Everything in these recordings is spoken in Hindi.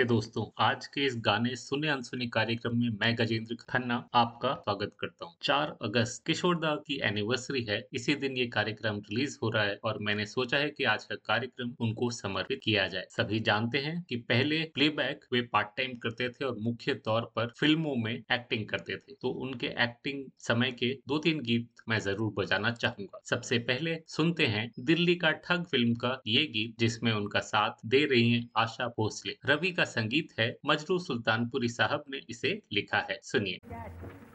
नमस्ते दोस्तों। आज के इस गाने सुने अनसुने कार्यक्रम में मैं गजेंद्र खन्ना आपका स्वागत करता हूँ। 4 अगस्त किशोर किशोरदा की एनिवर्सरी है। इसी दिन ये कार्यक्रम रिलीज़ हो रहा है और मैंने सोचा है कि आज का कार्यक्रम उनको समर्पित किया जाए। सभी जानते हैं कि पहले प्लेबैक वे पार्ट टाइम करते थे और मुख्य तौर पर फ़िल्मों में एक्टिंग करते थे। तो उनके एक्टिंग समय के दो तीन गीत मैं ज़रूर बजाना चाहूँगा। सबसे पहले सुनते हैं दिल्ली का ठग फ़िल्म का ये गीत जिसमें उनका साथ दे रही है आशा भोसले। रवि का संगीत है मजरू सुल्तानपुरी साहब ने इसे लिखा है। सुनिए।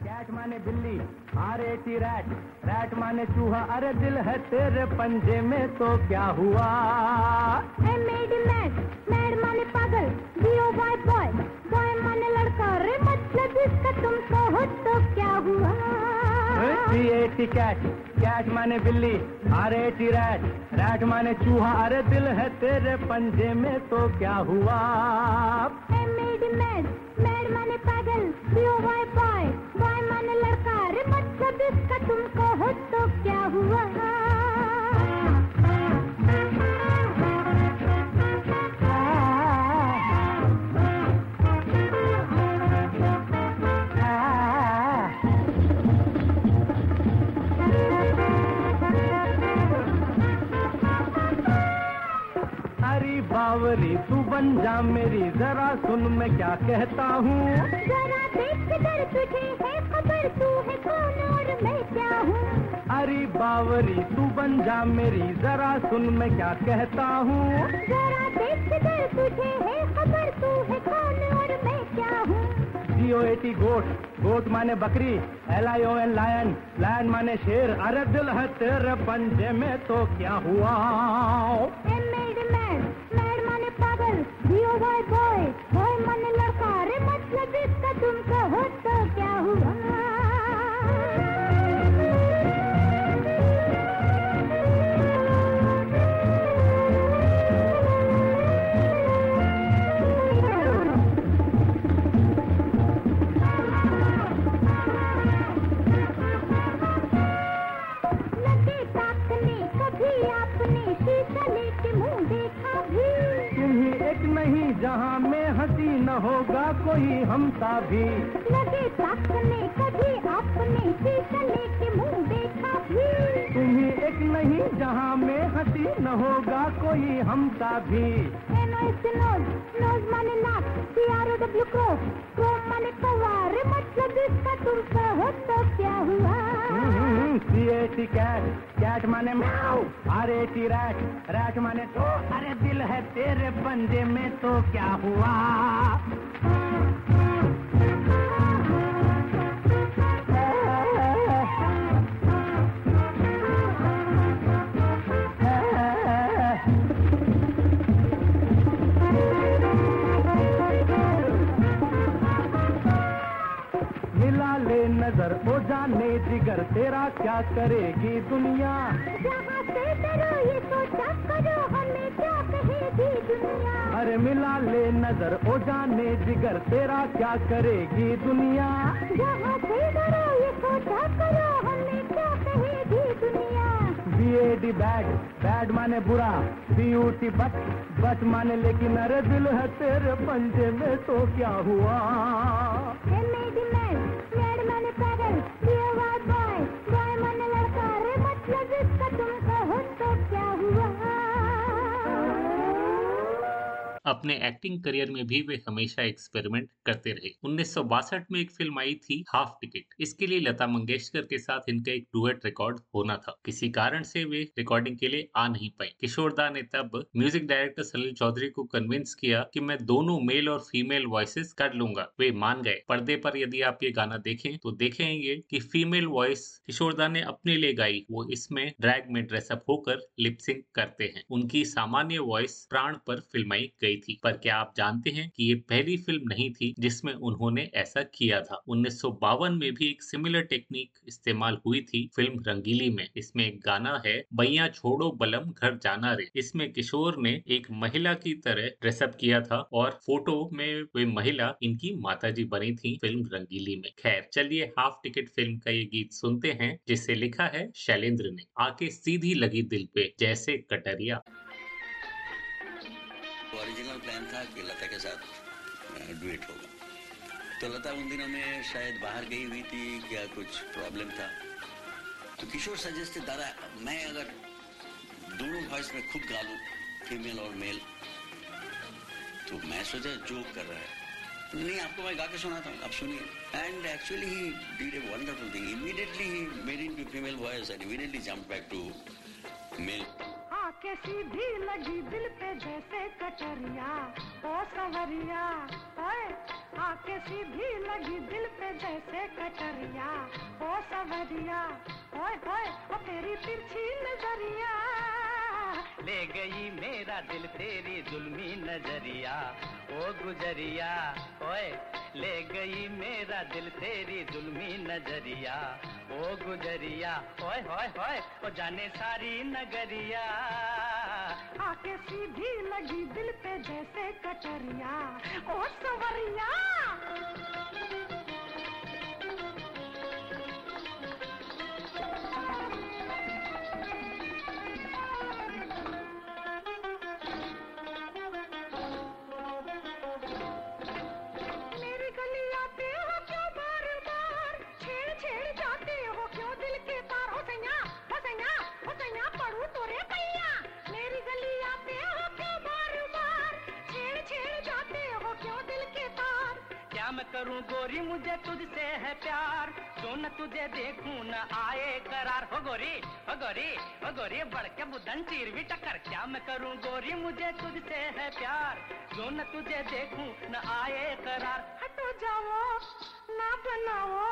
कैट माने बिल्ली R A T rat rat माने चूहा अरे दिल है तेरे पंजे में तो क्या हुआ? mad, mad माने पागल, boy boy, boy माने लड़का, रे मतलब इसका तुमको हो तो क्या हुआ? टी कैट कैट माने बिल्ली ए टी रैट रैट माने चूहा अरे दिल है तेरे पंजे में तो क्या हुआ? माने लड़का, तुमको हो तो क्या हुआ? बावरी तू बन जा मेरी जरा सुन मैं क्या कहता हूँ। जरा देख किधर तुझे है खबर तू है कौन और मैं क्या हूँ? अरे बावरी तू बन जा मेरी जरा सुन मैं क्या कहता हूँ। जरा देख किधर तुझे है खबर तू है कौन और मैं क्या हूँ? जी ओ ए गोट गोट माने बकरी L I O N lion lion माने शेर अरे दिल है तेरे पंजे में तो क्या हुआ? माने पागल, बॉय बॉय, मन लड़का, रे मतलब इसका तुमको हो तो क्या हुआ? होगा कोई हमसा भी। लगे ताकने कभी मुँह देखा भी। तुम्ही एक नहीं जहाँ में हँसी न होगा कोई हमसा भी। नोज़ नोज़ माने नाक सीआरओ डब्ल्यू क्रो क्रो माने कौवा रे मतलब इसका तुमको हो तो क्या हुआ? ए टी कैट कैट माने माओ, R-A-T रैट rat माने तो। अरे दिल है तेरे पंजे में तो क्या हुआ? नज़र ओ जाने जिगर तेरा क्या करेगी दुनिया? कहेगी दुनिया? अरे मिला ले नज़र ओ जाने जिगर तेरा क्या करेगी दुनिया? डी बैड बैड माने बुरा B U T but but माने लेकिन अरे दिल है तेरे पंजे में तो क्या हुआ? अपने एक्टिंग करियर में भी वे हमेशा एक्सपेरिमेंट करते रहे। उन्नीस सौ बासठ में एक फ़िल्म आई थी हाफ़ टिकट इसके लिए लता मंगेशकर के साथ इनका एक डुएट रिकॉर्ड होना था। किसी कारण से वे रिकॉर्डिंग के लिए आ नहीं पाए किशोरदा ने तब म्यूज़िक डायरेक्टर सलील चौधरी को कन्विंस किया कि मैं दोनों मेल और फीमेल वॉइसेस कर लूँगा। वे मान गए। पर्दे पर यदि आप ये गाना देखें तो देखेंगे कि फीमेल वॉइस किशोरदा ने अपने लिए गाई। वो इसमें ड्रैग में ड्रेसअप होकर लिपसिंग करते हैं। उनकी सामान्य वॉइस प्राण पर फिल्माई गई थी। पर क्या आप जानते हैं कि ये पहली फ़िल्म नहीं थी जिसमें उन्होंने ऐसा किया था? उन्नीस सौ बावन में भी एक सिमिलर टेक्निक इस्तेमाल हुई थी फ़िल्म रंगीली में। इसमें एक गाना है बैया छोड़ो बलम, घर जाना रे। इसमें किशोर ने एक महिला की तरह ड्रेसअप किया था और फ़ोटो में वे महिला इनकी माताजी बनी थी फ़िल्म रंगीली में। खैर, चलिए हाफ़ टिकट फ़िल्म का ये गीत सुनते हैं, जिसे लिखा है शैलेंद्र ने। आके सीधी लगी दिल पे, जैसे कटरिया। ओरिजिनल प्लान था कि लता के साथ डुएट होगा तो लता उन दिनों में शायद बाहर गई हुई थी, क्या कुछ प्रॉब्लम था? तो किशोर सजेस्ट दादा, मैं अगर दोनों वॉइस में खुद गा लूँ फीमेल और मेल तो मैं सोचा जोक कर रहा है। नहीं, आपको मैं गा के सुनाता हूँ, आप सुनिए। And actually he did a wonderful thing immediately he made into female voice and immediately jump back to male आके सीधी लगी दिल कटरिया ओ सवरिया ओए आके सीधी लगी दिल पे जैसे कटरिया ओ सवरिया ओए ओए, ओ तेरी तिरछी नज़रिया। ले गई मेरा दिल तेरी जुल्मी नज़रिया। ओ गुजरिया, ओए, ले गई मेरा दिल तेरी जुल्मी नज़रिया। ओ गुजरिया, ओए होए होए ओ जाने सारी नगरिया। आके सीधी लगी दिल पे जैसे कटरिया ओ सवरिया। करूँ गोरी, मुझे तुझसे है प्यार। जो न तुझे देखूँ, न आए करार। हो गोरी हो गोरी हो गोरी बढ़ के बुधन चीर भी टक्कर। क्या मैं करूँ गोरी, मुझे तुझसे है प्यार। जो न तुझे देखूँ, न आए करार। हटो जाओ, ना बनाओ।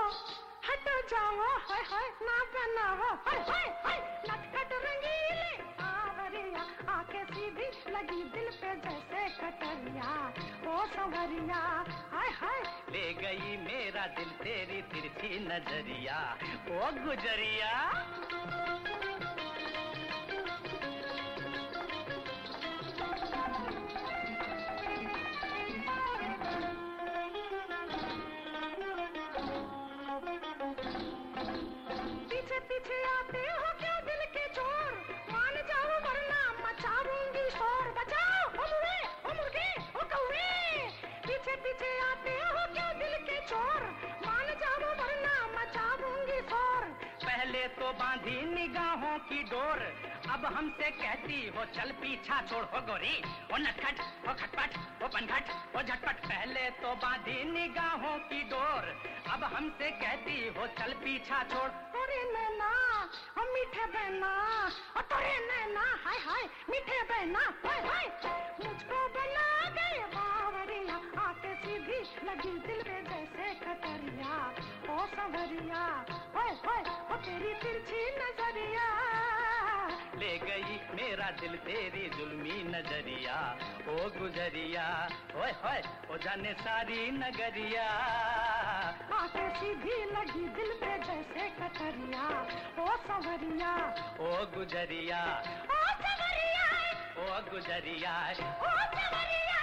हटो जाओ, हाय हाय, ना बनाओ। हाय हाय हाय, नटखट रंगीले आवरिया। आके सीधी लगी दिल पे जैसे कटरिया। संवरिया हाय हाय। ले गई मेरा दिल तेरी तिरछी नज़रिया। ओ गुजरिया। पीछे पीछे आते हो। बांधी निगाहों की डोर। अब हमसे कहती, हो चल पीछा छोड़, हो गोरी ओ नटखट ओ खटपट ओ पनघट ओ झटपट। पहले तो बांधी निगाहों की डोर। अब हमसे कहती, हो चल पीछा छोड़। तोरे नैना, ओ मीठे बहना, ओ तोरे नैना, हाय हाय, मीठे बहना, हाय हाय। मुझको बना गए बावरिया, आके सीधी लगी दिल कटरिया ओ संवरिया ओए ओए ओ तेरी तिरछी नज़रिया। ले गई मेरा दिल तेरी जुल्मी नज़रिया ओ गुजरिया ओए होए ओ जाने सारी नगरिया। आके सीधी लगी दिल पे जैसे कतरिया ओ संवरिया। ओ गुजरिया ओ संवरिया ओ गुजरिया ओ संवरिया।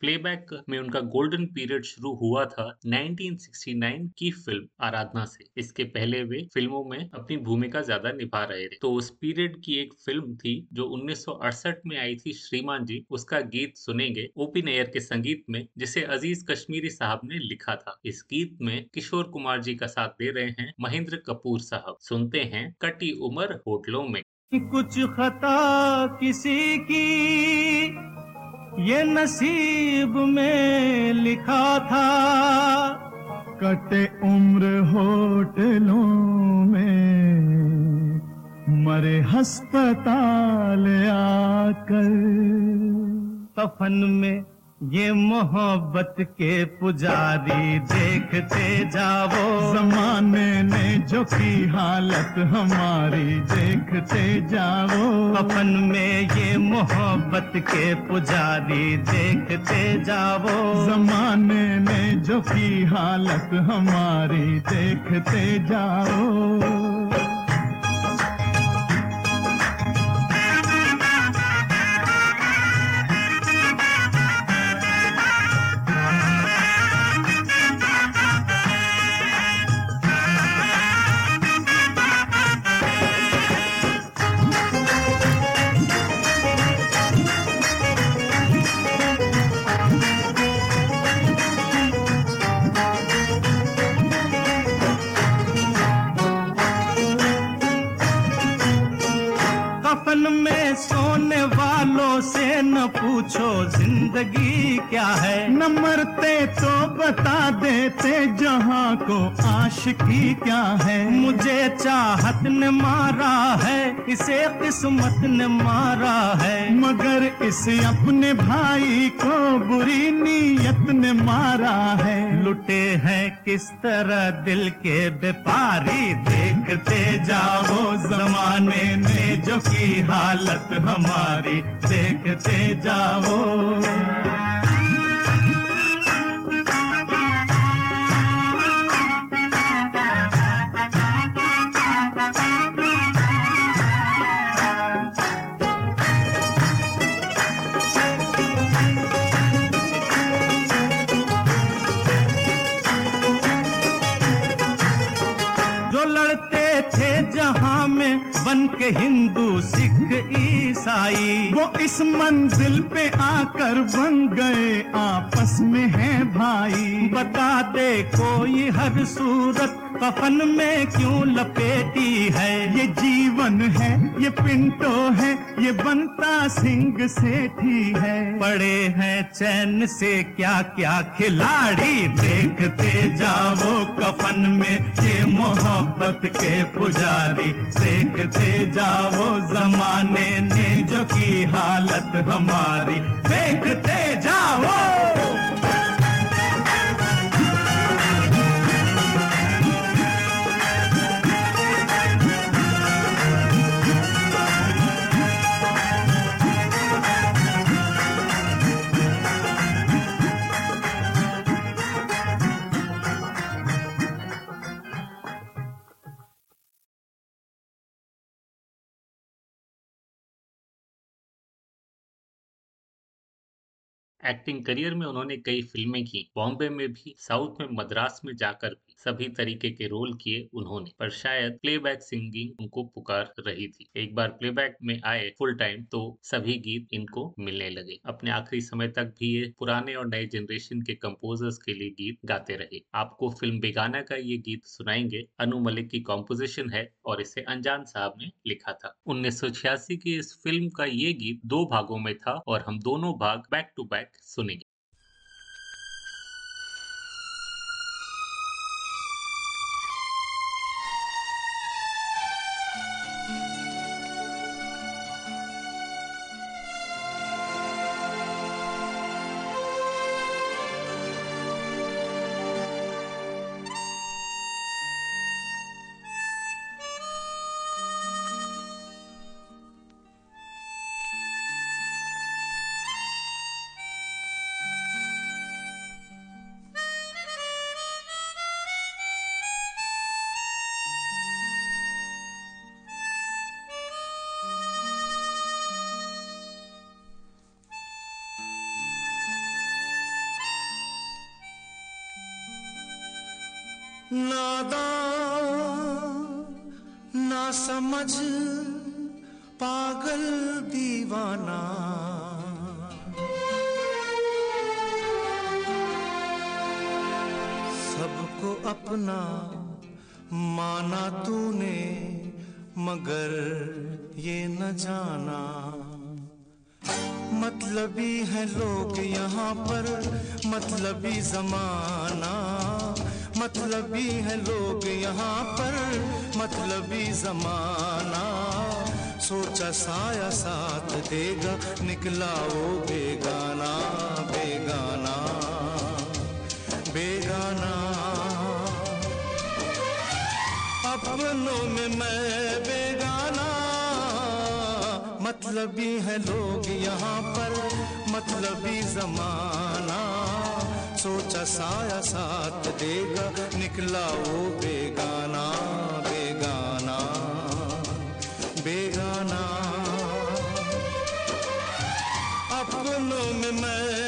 प्लेबैक में उनका गोल्डन पीरियड शुरू हुआ था 1969 की फ़िल्म आराधना से। इसके पहले वे फ़िल्मों में अपनी भूमिका ज़्यादा निभा रहे थे। तो उस पीरियड की एक फ़िल्म थी जो 1968 में आई थी श्रीमान जी, उसका गीत सुनेंगे ओपी नैयर के संगीत में, जिसे अज़ीज़ कश्मीरी साहब ने लिखा था। इस गीत में किशोर कुमार जी का साथ दे रहे हैं महेंद्र कपूर साहब। सुनते हैं कटी उम्र होटलों में। कुछ खता किसी की ये नसीब में लिखा था कटे उम्र होटलों में मरे हस्पताल आकर। कफन में ये मोहब्बत के पुजारी देखते जाओ। जमाने ने जो की हालत हमारी देखते जाओ। अपन में ये मोहब्बत के पुजारी देखते जाओ। जमाने ने जो की हालत हमारी देखते जाओ। आशिकी क्या है? मुझे चाहत ने मारा है, इसे किस्मत ने मारा है। मगर इस अपने भाई को बुरी नीयत ने मारा है। लुटे हैं किस तरह दिल के व्यापारी? देखते जाओ जमाने ने जो की हालत हमारी। देखते जाओ। में के हिंदू सिख ईसाई, वो इस मंजिल पे आकर बन गए, आपस में है भाई। बता दे कोई हर सूरत कफन में क्यों लपेटी है? ये जीवन है, ये पिंटो है, ये बनता सिंह सेठी है। पड़े हैं चैन से क्या क्या खिलाड़ी? देखते जाओ कफन में ये मोहब्बत के पुजारी। देखते जाओ जमाने ने जो की हालत हमारी। देखते जाओ। एक्टिंग करियर में उन्होंने कई फ़िल्में की। बॉम्बे में भी, साउथ में मद्रास में जाकर भी सभी तरीके के रोल किए उन्होंने। पर शायद प्लेबैक सिंगिंग उनको पुकार रही थी। एक बार प्लेबैक में आए फुल टाइम तो सभी गीत इनको मिलने लगे। अपने आखिरी समय तक भी ये पुराने और नए जनरेशन के कंपोजर्स के लिए गीत गाते रहे। आपको फ़िल्म बेगाना का ये गीत सुनाएँगे। अनु मलिक की कॉम्पोजिशन है और इसे अनजान साहब ने लिखा था। उन्नीस सौ छियासी की इस फ़िल्म का ये गीत दो भागों में था और हम दोनों भाग बैक टू बैक सुनेंगे नादान ना समझ, पागल दीवाना। सबको अपना माना तूने, मगर ये न जाना। मतलबी है लोग यहाँ पर, मतलबी जमाना। मतलबी है लोग यहाँ पर, मतलबी जमाना। सोचा साया साथ देगा, निकला वो बेगाना बेगाना बेगाना। अपनों में मैं बेगाना, मतलबी है लोग यहाँ पर, मतलबी जमाना। सोचा साया साथ देगा निकला वो बेगाना बेगाना बेगाना। अपनों में मैं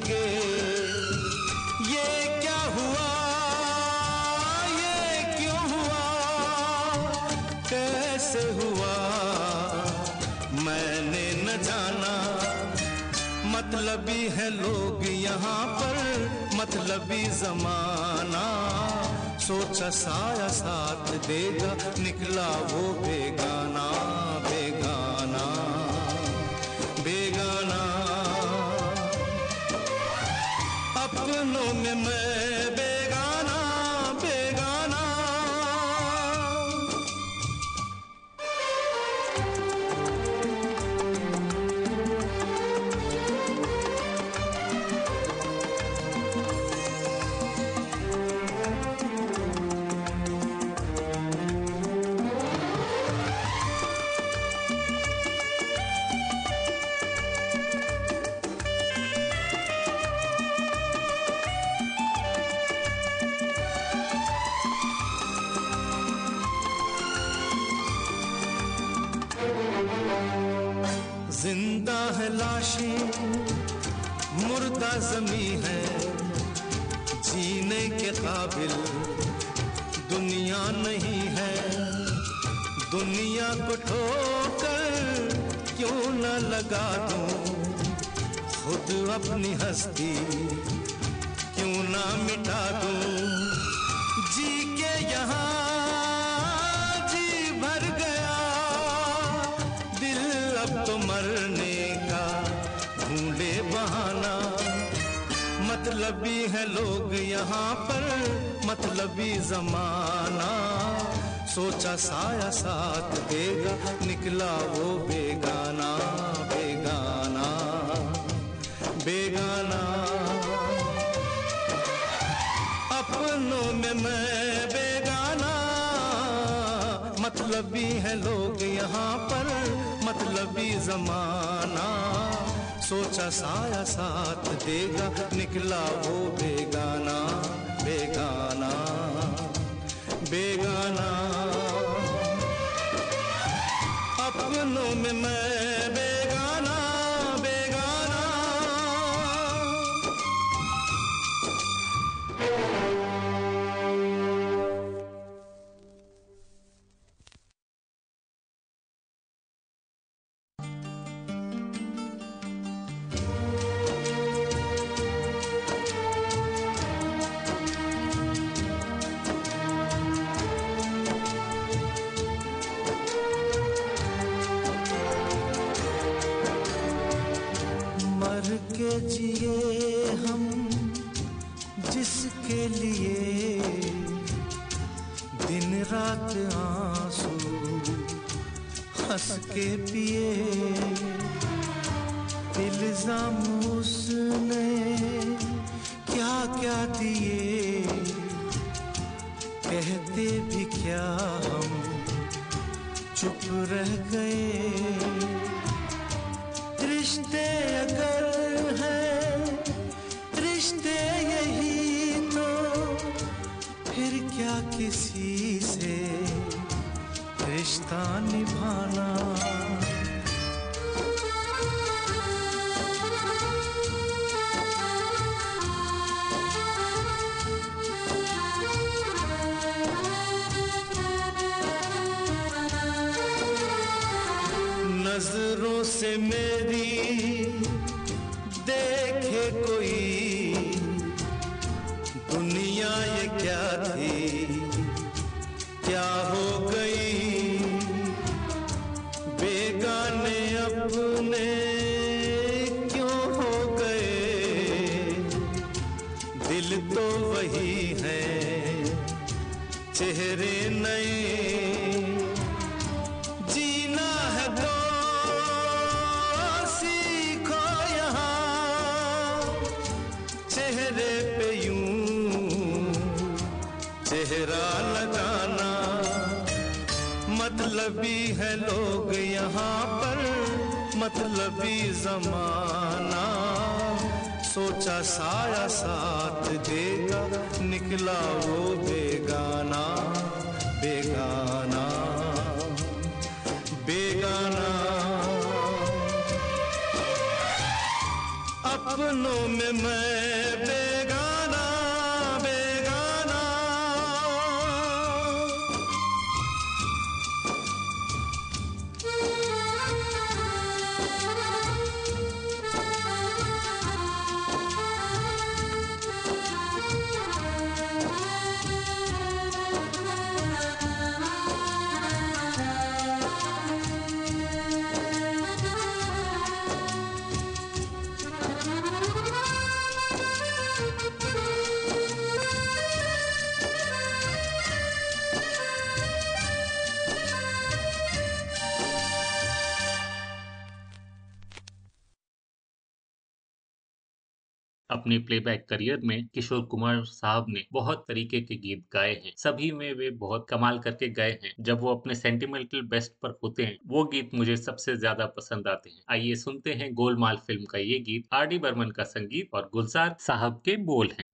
लगे। ये क्या हुआ? ये क्यों हुआ? कैसे हुआ? मैंने न जाना। मतलबी है लोग यहाँ पर। मतलबी जमाना। सोचा साया साथ देगा, निकला वो बेगाना को ठोकर क्यों न लगा दूँ? खुद अपनी हस्ती क्यों ना मिटा दूँ? जी के यहाँ जी भर गया। दिल अब तो मरने का ढूंढे बहाना। मतलबी है लोग यहाँ पर, मतलबी जमाना। सोचा साया साथ देगा, निकला वो बेगाना बेगाना बेगाना। अपनों में मैं बेगाना, मतलबी है लोग यहाँ पर, मतलबी जमाना। सोचा साया साथ देगा, निकला वो बेगाना बेगाना। बेगाना। अपनों में मैं बेगाना चुप रह गए। रिश्ते अगर है, रिश्ते यही तो फिर क्या किसी से रिश्ता निभाना? मेरी, देखे कोई। दुनिया ये क्या थी, क्या हो गई? बेगाने अपने क्यों हो गए? दिल तो वही है, चेहरे नए मतलबी जमाना। सोचा साया साथ देगा, निकला वो बेगाना बेगाना बेगाना। अपनों में मैं बेगाना अपने प्लेबैक करियर में किशोर कुमार साहब ने बहुत तरीके के गीत गाए हैं। सभी में वे बहुत कमाल करके गए हैं। जब वो अपने सेंटिमेंटल बेस्ट पर होते हैं, वो गीत मुझे सबसे ज़्यादा पसंद आते हैं। आइए सुनते हैं गोलमाल फ़िल्म का ये गीत। आर डी बर्मन का संगीत और गुलजार साहब के बोल हैं।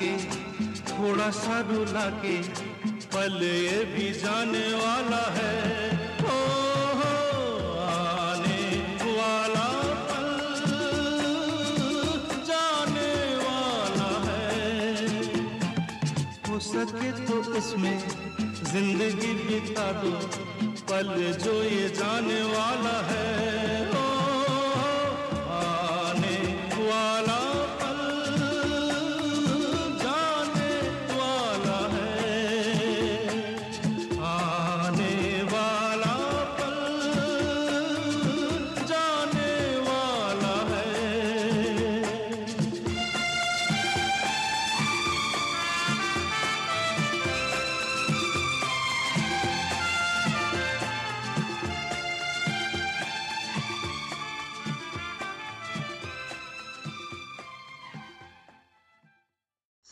के, थोड़ा सा रुला के, पल ये भी जाने वाला है। ओ हो, आने वाला पल जाने वाला है। हो सके तो इसमें ज़िंदगी बिता दो, पल जो ये जाने वाला है।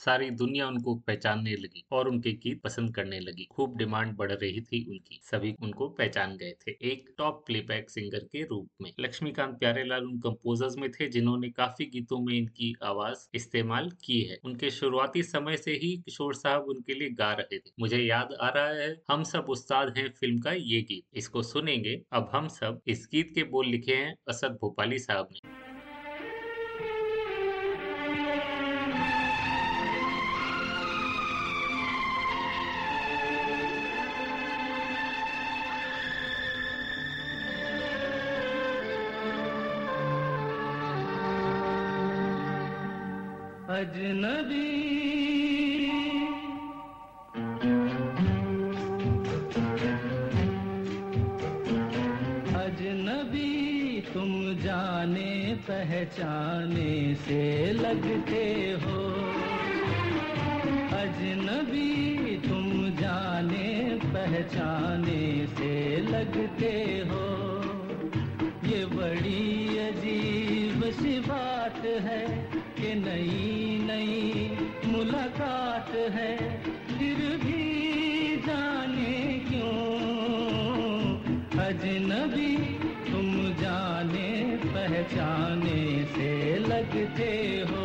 सारी दुनिया उनको पहचानने लगी और उनके गीत पसंद करने लगी। खूब डिमांड बढ़ रही थी उनकी। सभी उनको पहचान गए थे। एक टॉप प्लेबैक सिंगर के रूप में। लक्ष्मीकांत प्यारेलाल उन कंपोजर्स में थे जिन्होंने काफ़ी गीतों में इनकी आवाज़ इस्तेमाल की है। उनके शुरुआती समय से ही किशोर साहब उनके लिए गा रहे थे। मुझे याद आ रहा है, हम सब उस्ताद हैं फ़िल्म का ये गीत। इसको सुनेंगे। अब हम सब इस गीत के बोल लिखे हैं असद भोपाली साहब ने। पहचाने से लगते हो। अजनबी तुम जाने, पहचाने से लगते हो। ये बड़ी अजीब सी बात है कि नई नई मुलाकात है, फिर भी लगते हो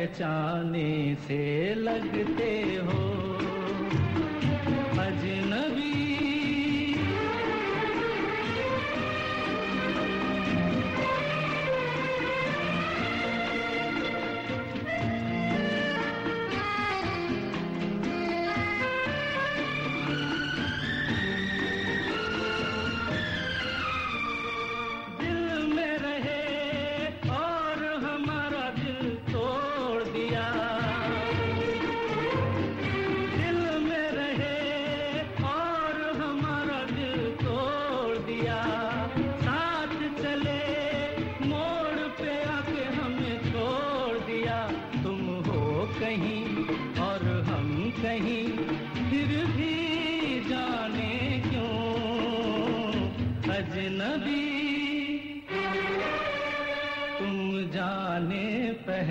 पहचाने से लगते हो।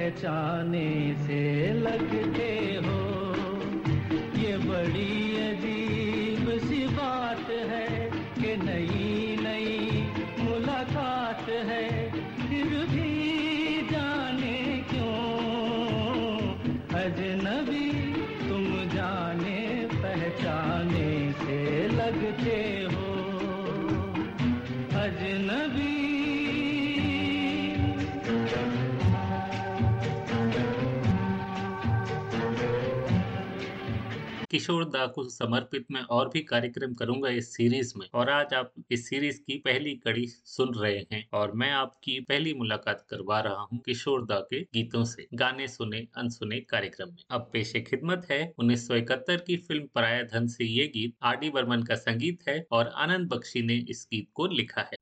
पहचाने से लगते किशोर दा को समर्पित मैं और भी कार्यक्रम करूँगा इस सीरीज़ में। और आज आप इस सीरीज़ की पहली कड़ी सुन रहे हैं और मैं आपकी पहली मुलाकात करवा रहा हूँ किशोर दा के गीतों से, गाने सुने, अनसुने कार्यक्रम में। अब पेशे खिदमत है। 1971 की फ़िल्म पराया धन से ये गीत आर डी बर्मन का संगीत है और आनंद बख्शी ने इस गीत को लिखा है।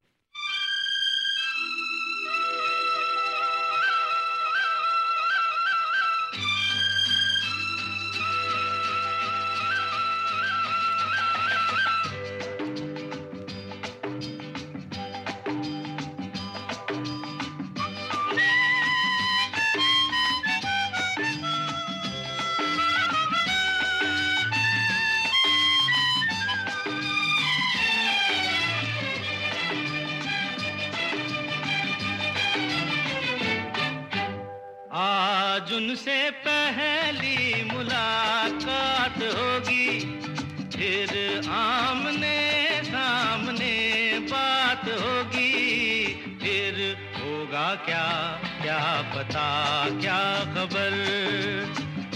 फिर आमने सामने बात होगी। फिर होगा क्या? क्या पता? क्या खबर?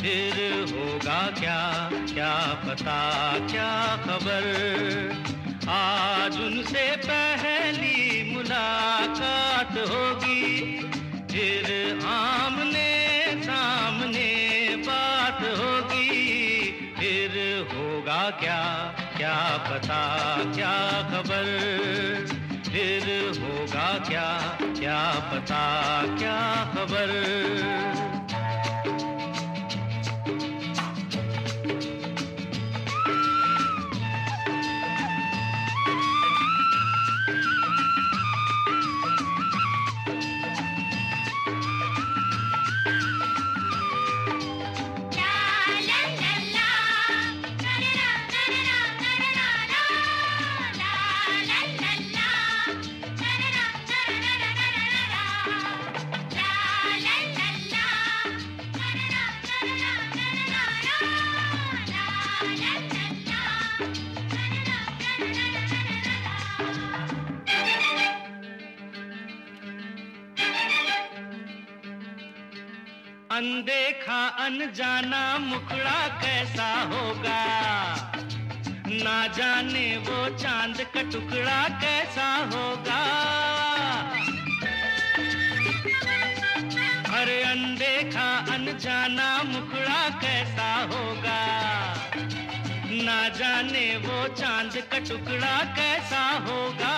फिर होगा क्या? क्या पता? क्या खबर? आज उनसे पहली मुलाकात होगी। पता क्या खबर? फिर होगा क्या? क्या पता क्या खबर? अनदेखा, अनजाना मुखड़ा कैसा होगा? ना जाने वो चाँद का टुकड़ा कैसा होगा? अरे अनदेखा, अनजाना मुखड़ा कैसा होगा? ना जाने वो चाँद का टुकड़ा कैसा होगा?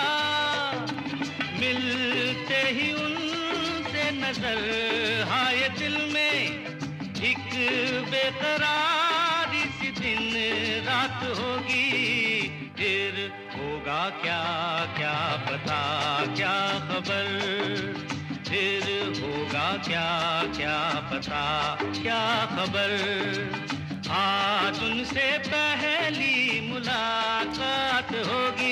मिलते ही उनसे नज़र, हाय दिल बेकरारी सी दिन रात होगी। फिर होगा क्या क्या पता, क्या खबर? फिर होगा क्या क्या पता, क्या खबर? आज उनसे पहली मुलाकात होगी।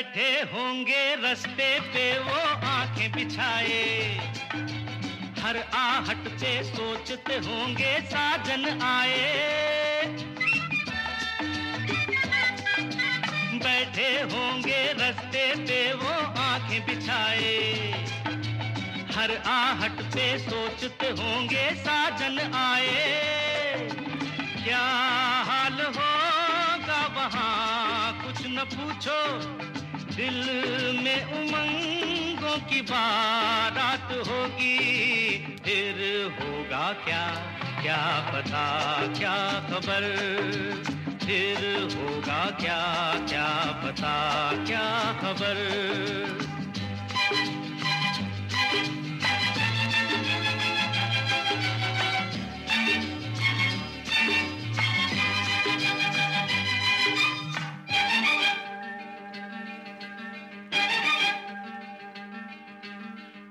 बैठे होंगे रस्ते पे वो आँखें बिछाए। हर आहट पे सोचते होंगे साजन आए। बैठे होंगे रस्ते पे वो आँखें बिछाए। हर आहट पे सोचते होंगे साजन आए। क्या हाल होगा वहाँ? कुछ न पूछो। दिल में उमंगों की बारात होगी। फिर होगा क्या? क्या पता? क्या खबर? फिर होगा क्या? क्या पता? क्या खबर?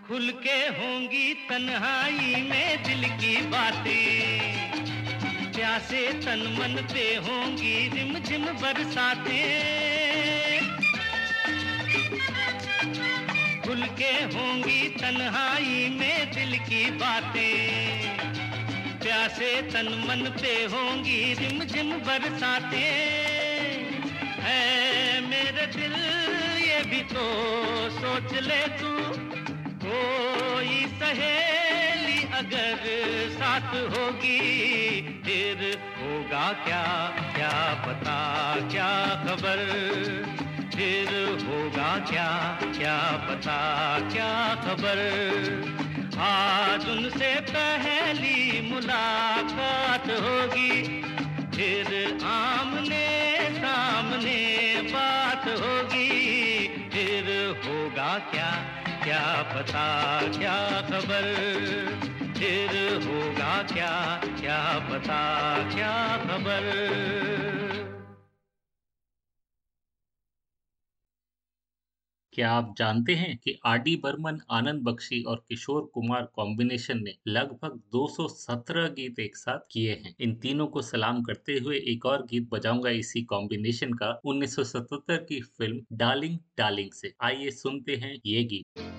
खुल के होंगी तन्हाई में दिल की बातें। प्यासे तन मन पे होंगी रिम झिम बरसाते। खुल के होंगी तन्हाई में दिल की बातें। प्यासे तन मन पे होंगी रिम झिम बरसाते। है मेरे दिल, ये भी तो सोच ले तू। कोई सहेली अगर साथ होगी, फिर होगा क्या? क्या पता? क्या खबर? फिर होगा क्या? क्या पता? क्या खबर? आज उनसे पहली मुलाकात होगी, फिर आमने क्या पता, क्या खबर? फिर होगा क्या क्या पता, क्या खबर? क्या आप जानते हैं कि आर डी बर्मन, आनंद बख्शी और किशोर कुमार कॉम्बिनेशन ने लगभग 217 गीत एक साथ किए हैं? इन तीनों को सलाम करते हुए एक और गीत बजाऊँगा इसी कॉम्बिनेशन का 1977 की फ़िल्म डार्लिंग डार्लिंग से। आइए सुनते हैं ये गीत।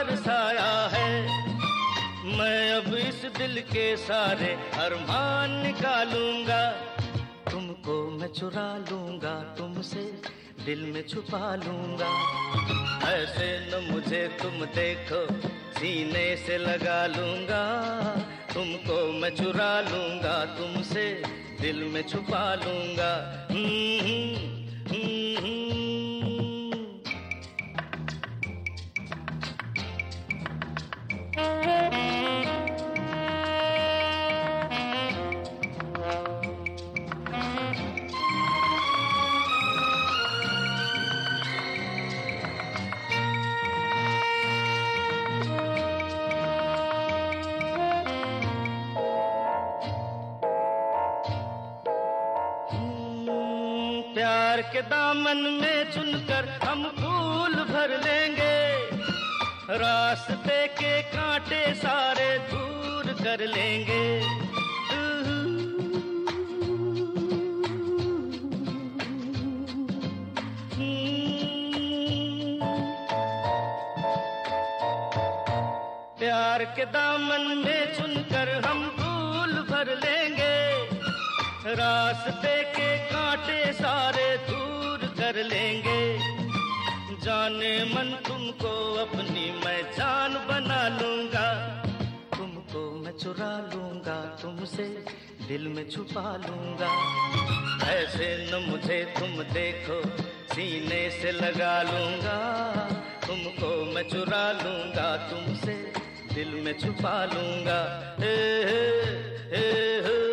तरसाया है। मैं अब इस दिल के सारे अरमान निकालूँगा। तुमको मैं चुरा लूँगा, तुमसे दिल में छुपा लूँगा। ऐसे न मुझे तुम देखो, सीने से लगा लूँगा। तुमको मैं चुरा लूँगा, तुमसे दिल में छुपा लूँगा। कर लेंगे। जाने मन तुमको अपनी मैं जान बना लूँगा। तुमको मैं चुरा लूँगा, तुमसे दिल में छुपा लूँगा। ऐसे न मुझे तुम देखो, सीने से लगा लूँगा। तुमको मैं चुरा लूँगा, तुमसे दिल में छुपा लूँगा। हे हे हे हे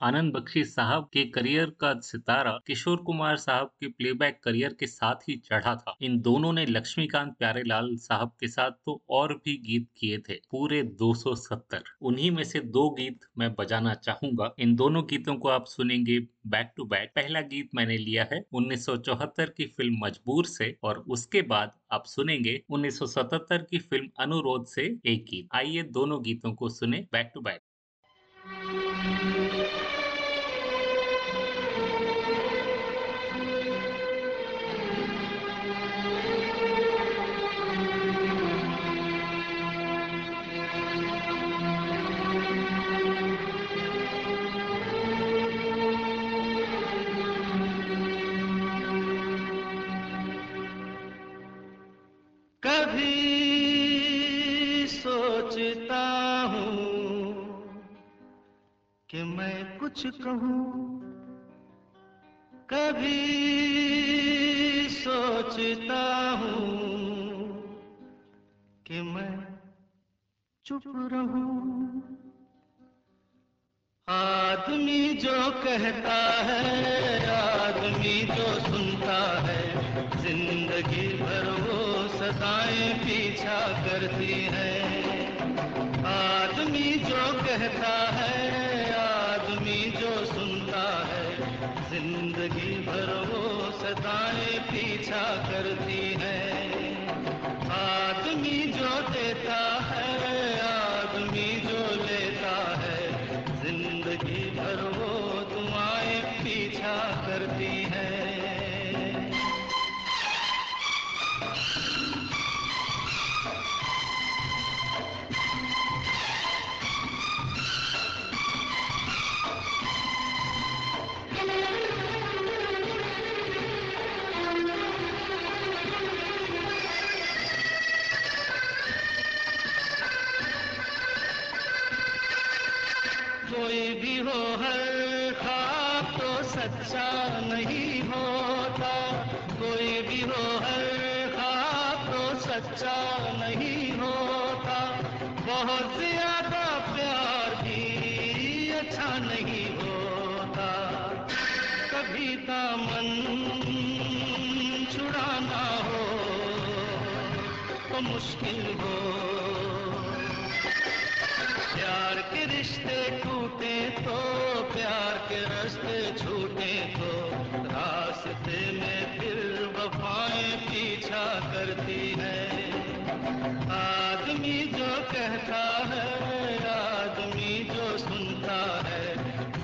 आनंद बख्शी साहब के करियर का सितारा किशोर कुमार साहब के प्लेबैक करियर के साथ ही चढ़ा था। इन दोनों ने लक्ष्मीकांत प्यारेलाल साहब के साथ तो और भी गीत किए थे, पूरे 270 उन्हीं में से दो गीत मैं बजाना चाहूँगा। इन दोनों गीतों को आप सुनेंगे बैक टू बैक पहला गीत मैंने लिया है 1974 की फ़िल्म मजबूर से और उसके बाद आप सुनेंगे 1977 की फ़िल्म अनुरोध से एक गीत। आइए दोनों गीतों को सुने बैक टू बैक कुछ कहूँ। कभी सोचता हूँ कि मैं चुप रहूँ। आदमी जो कहता है, आदमी जो सुनता है। ज़िंदगी भर वो सदाएँ पीछा करती है। आदमी जो कहता है वो सदाएँ पीछा करती है। मुश्किल हो। प्यार के रिश्ते टूटे तो प्यार के रास्ते छूटे तो रास्ते में फिर वफाएँ पीछा करती है। आदमी जो कहता है, आदमी जो सुनता है,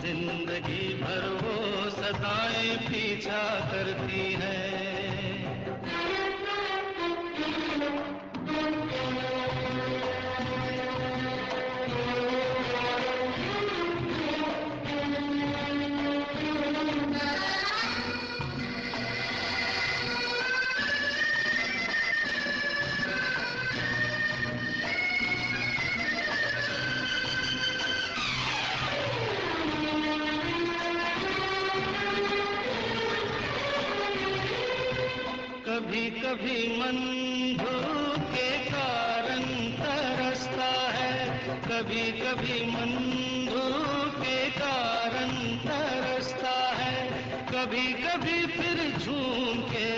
ज़िंदगी भर वो सदाएँ पीछा करती कभी कभी मन धूप के कारण तरसता है। कभी कभी मन धूप के कारण तरसता है। कभी कभी फिर झूम के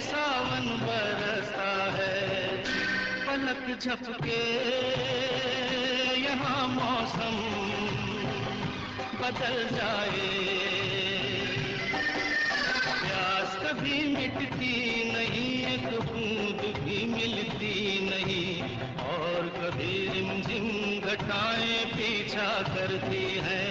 सावन बरसता है। पलक झपके यहाँ मौसम बदल जाए। कभी मिटती नहीं, एक बूंद भी मिलती नहीं। और कभी रिमझिम घटाएँ पीछा करती है।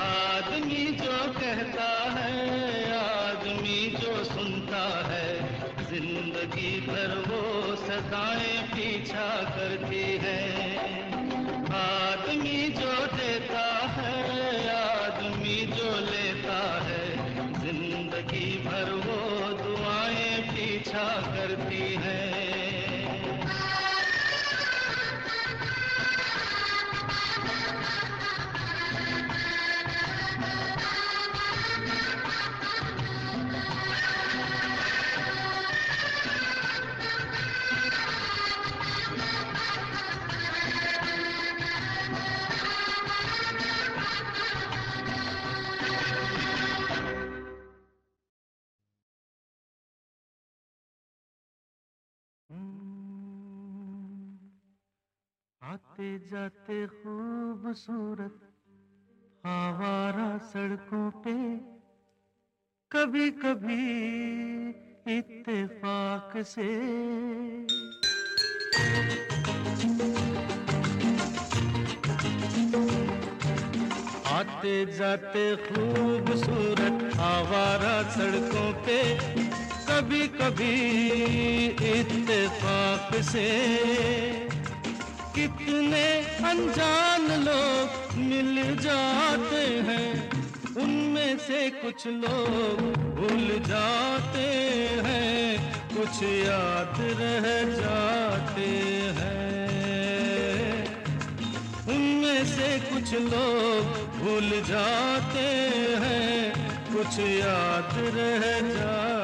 आदमी जो कहता है, आदमी जो सुनता है, ज़िंदगी भर वो सदाएँ पीछा करती है। आदमी जो देता जाते खूबसूरत आवारा सड़कों पे। कभी कभी इत्तेफाक से। आते जाते खूबसूरत आवारा सड़कों पे। कभी कभी इत्तेफाक से। कितने अनजान लोग मिल जाते हैं। उनमें से कुछ लोग भूल जाते हैं। कुछ याद रह जाते हैं। उनमें से कुछ लोग भूल जाते हैं। कुछ याद रह जाते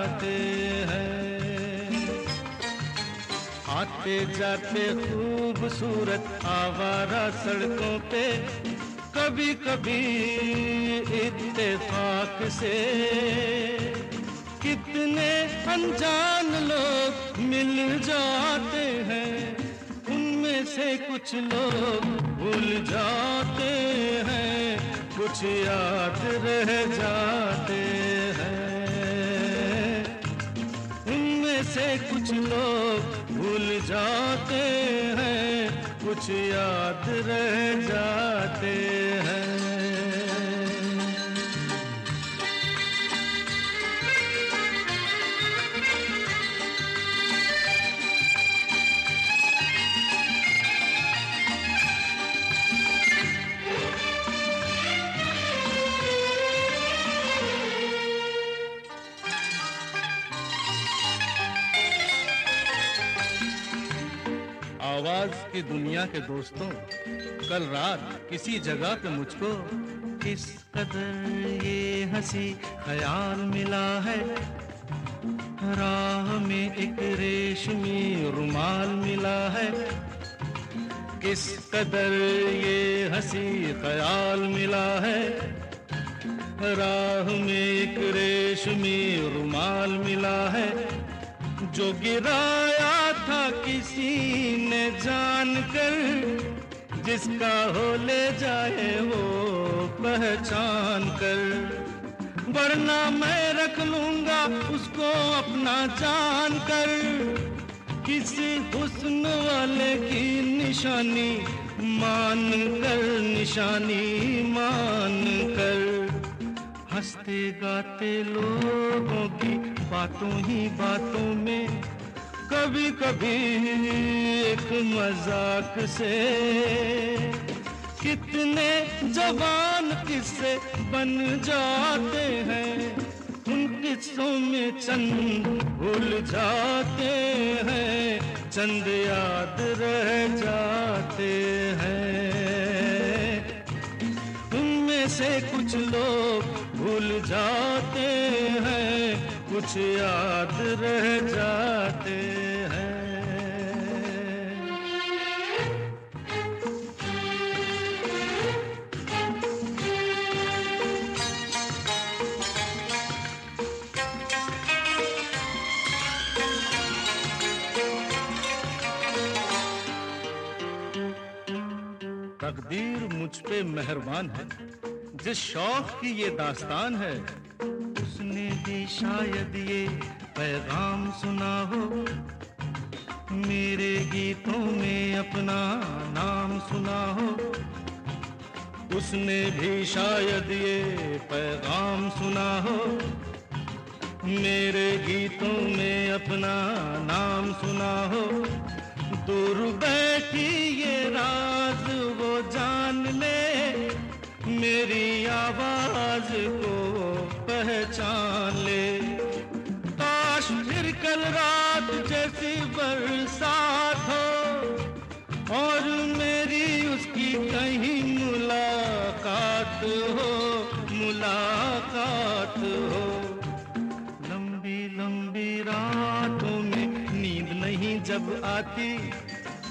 आते जाते खूबसूरत आवारा सड़कों पे। कभी कभी इत्तेफाक से। कितने अनजान लोग मिल जाते हैं। उनमें से कुछ लोग भूल जाते हैं। कुछ याद रह जाते हैं। उनमें से कुछ लोग भूल जाते हैं कुछ याद रह जाते हैं। आवाज़ की दुनिया के दोस्तों, कल रात किसी जगह पे मुझको किस कदर ये हँसी ख्याल मिला है? राह में एक रेशमी रुमाल मिला है। किस कदर ये हँसी ख्याल मिला है? राह में एक रेशमी रुमाल मिला है। जो गिराया था किसी ने जान कर जिसका हो ले जाए वो पहचान कर। वरना मैं रख लूँगा उसको अपना जान कर। किसी हुस्न वाले की निशानी मान कर, निशानी मान कर। हँसते गाते लोगों की बातों ही बातों में कभी कभी एक मज़ाक से। कितने जवान किस्से बन जाते हैं, उन किस्सों में चंद भूल जाते हैं, चंद याद रह जाते हैं। उनमें से कुछ लोग भूल जाते हैं कुछ याद रह जाते हैं। तकदीर मुझ पे मेहरबान है। जिस शौक की ये दास्तान है, उसने भी शायद ये पैगाम सुना हो। मेरे गीतों में अपना नाम सुना हो। उसने भी शायद ये पैगाम सुना हो। मेरे गीतों में अपना नाम सुना हो। दूर बैठी ये राज वो जान ले। मेरी आवाज़ को पहचान ले। काश फिर कल रात जैसी बरसात हो, और मेरी उसकी कहीं मुलाकात हो मुलाकात हो। लंबी लंबी रातों में नींद नहीं जब आती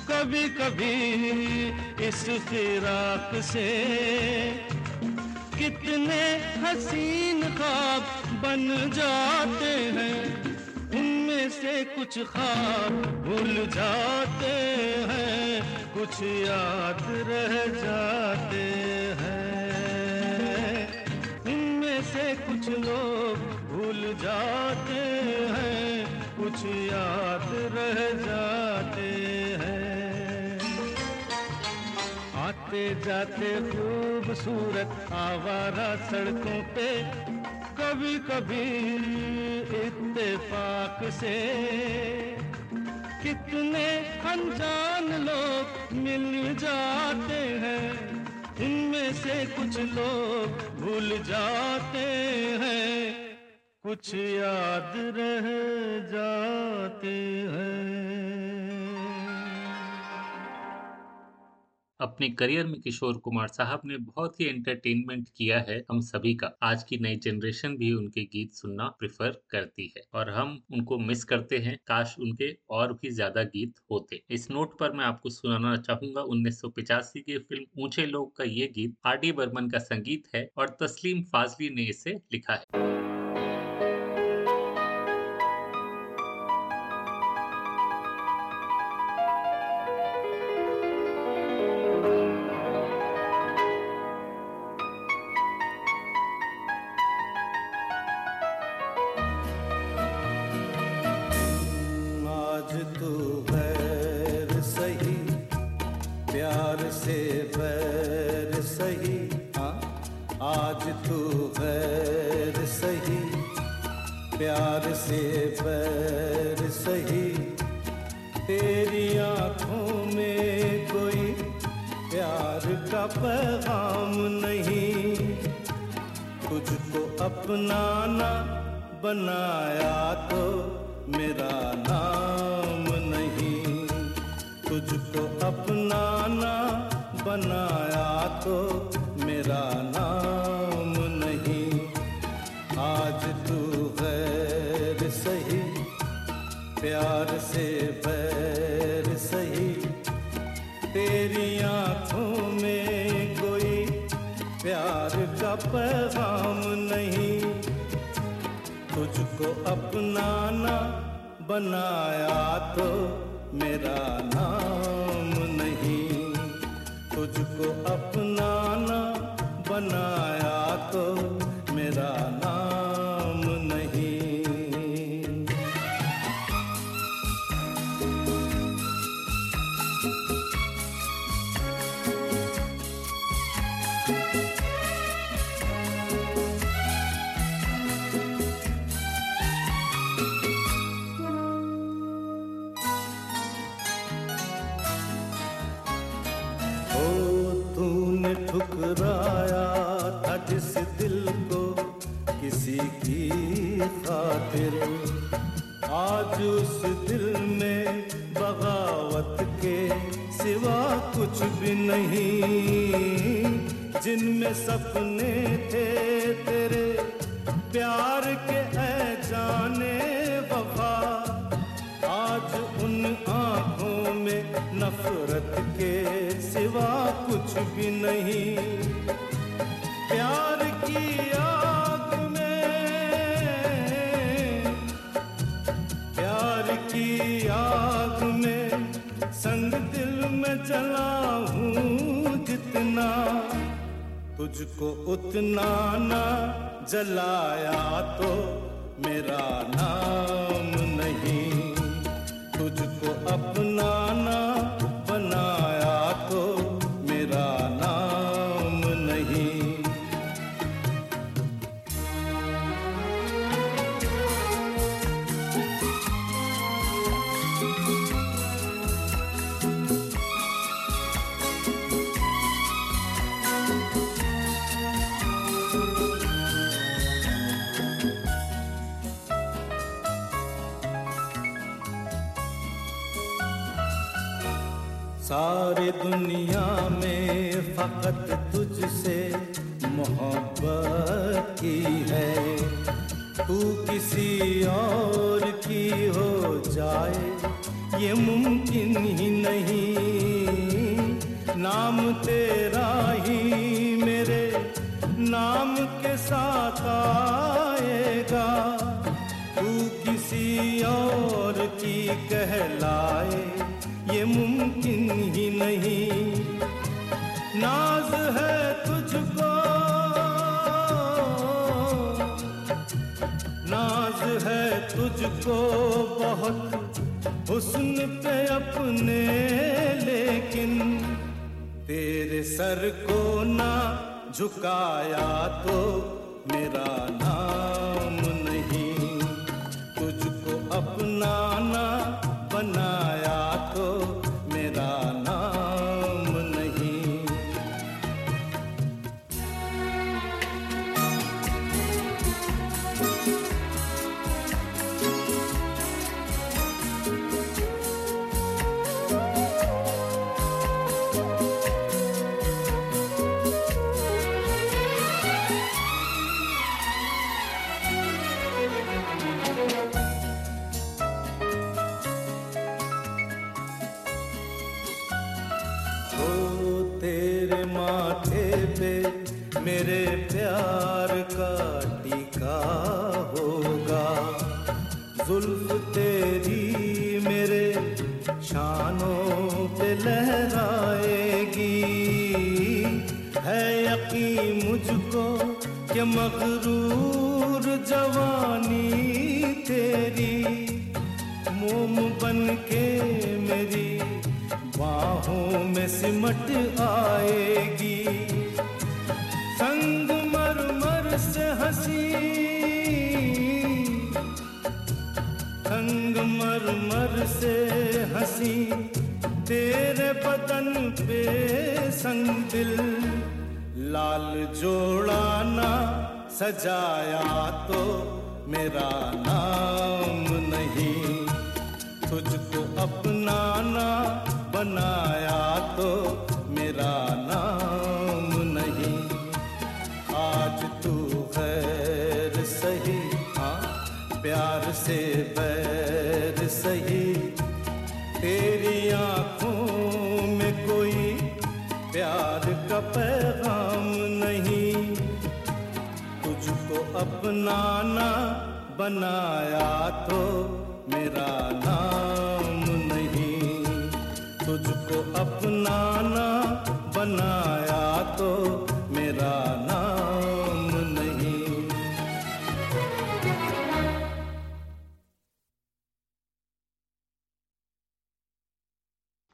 कभी कभी इस फिराक से। कितने हसीन ख्वाब बन जाते हैं। उनमें से कुछ ख्वाब भूल जाते हैं। कुछ याद रह जाते हैं। इनमें से कुछ लोग भूल जाते हैं। कुछ याद रह जाते आते जाते खूबसूरत आवारा सड़कों पे कभी कभी इत्तेफाक से। कितने अनजान लोग मिल जाते हैं, इनमें से कुछ लोग भूल जाते हैं। कुछ याद रह जाते हैं। अपने करियर में किशोर कुमार साहब ने बहुत ही एंटरटेनमेंट किया है हम सभी का। आज की नई जनरेशन भी उनके गीत सुनना प्रेफर करती है और हम उनको मिस करते हैं। काश उनके और भी ज़्यादा गीत होते। इस नोट पर मैं आपको सुनाना चाहूँगा उन्नीस की फ़िल्म ऊँचे लोग का ये गीत आर डी बर्मन का संगीत है और तस्लीम फाजली ने इसे लिखा है। से बैर सही। हाँ आज तू गैर सही। प्यार से बैर सही। तेरी आँखों में कोई प्यार का पैगाम नहीं। तुझको अपनाना बनाया तो मेरा नाम अपनाना बनाया तो मेरा नाम नहीं। तुझको अपनाना बनाया तो मेरा नाम नहीं, जिनमें सपने थे तेरे, प्यार के ऐ जाने वफा। आज उन आँखों में नफरत के सिवा कुछ भी नहीं। प्यार की आग में, प्यार की आग में संग दिल में जला तुझको उतना ना जलाया तो मेरा नाम फकत तुझसे मोहब्बत की है। तू किसी और की हो जाए ये मुमकिन ही हुस्न पे अपने लेकिन तेरे सर को ना झुकाया तो मेरा नाम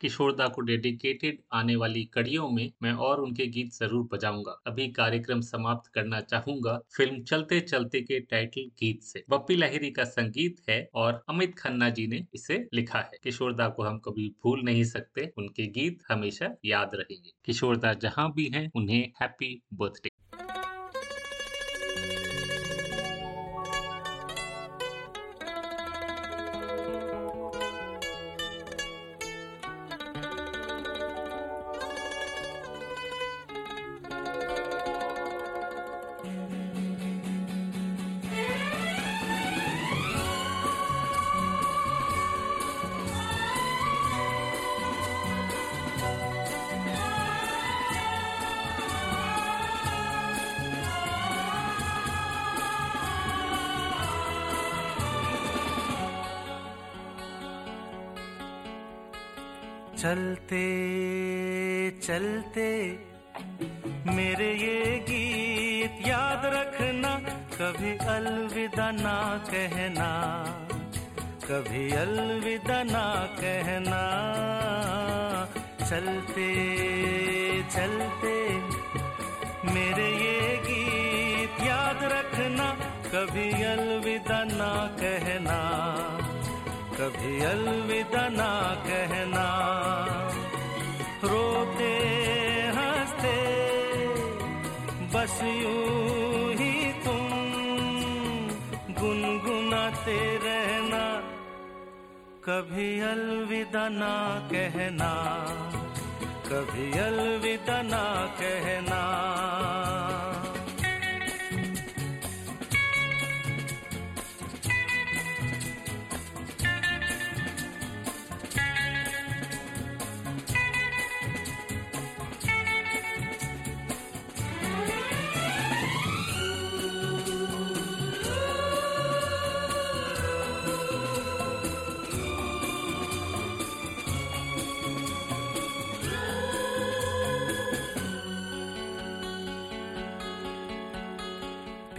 किशोरदा को डेडिकेटेड आने वाली कड़ियों में मैं और उनके गीत ज़रूर बजाऊँगा। अभी कार्यक्रम समाप्त करना चाहूँगा फ़िल्म चलते चलते के टाइटल गीत से। बप्पी लहरी का संगीत है और अमित खन्ना जी ने इसे लिखा है। किशोरदा को हम कभी भूल नहीं सकते। उनके गीत हमेशा याद रहेंगे। किशोरदा जहाँ भी है, उन्हें हैप्पी बर्थडे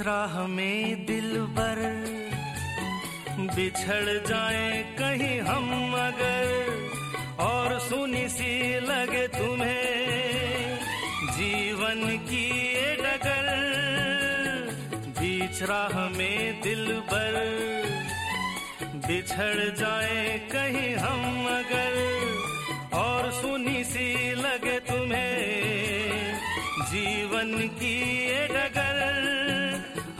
राह में दिल बर बिछड़ जाए कहीं हम अगर, और सुनी सी लगे तुम्हें। जीवन की ये डगर बीच राह में दिल बर बिछड़ जाए कहीं हम अगर, और सुनी सी लगे तुम्हें। जीवन की ये डगर